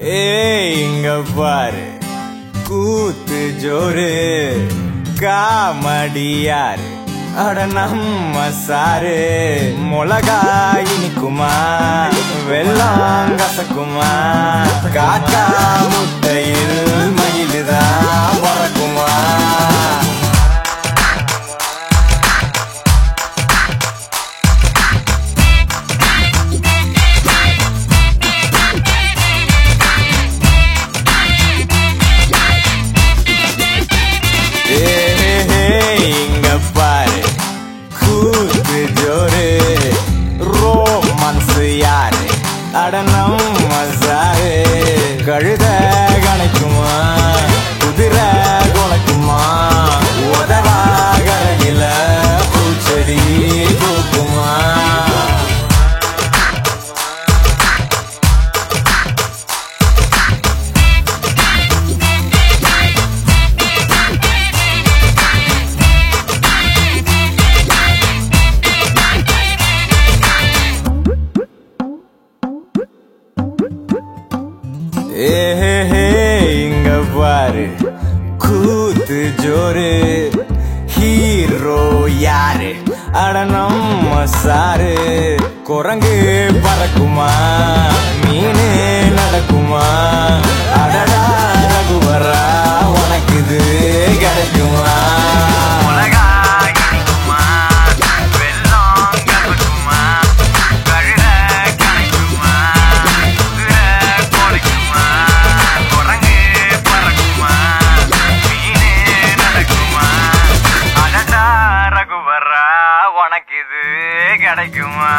ஏய் பாரு. கூத்து ஜோரு. காமடியாரு. அட நம்ம சாரு. மிளகா இனிக்குமா? வெள்ளம் கசக்குமா காக்கா இங்க பாரு. கூத்து ஜோரு ரோமான்ஸ் யாரு? அட நம்ம கழுத. ஏஹே இங்க பாரு கூத்து ஜோரு. ஹீரோ யாரு? அட நம்ம சாரு. குரங்கு பறக்குமா? கிடைக்குமா?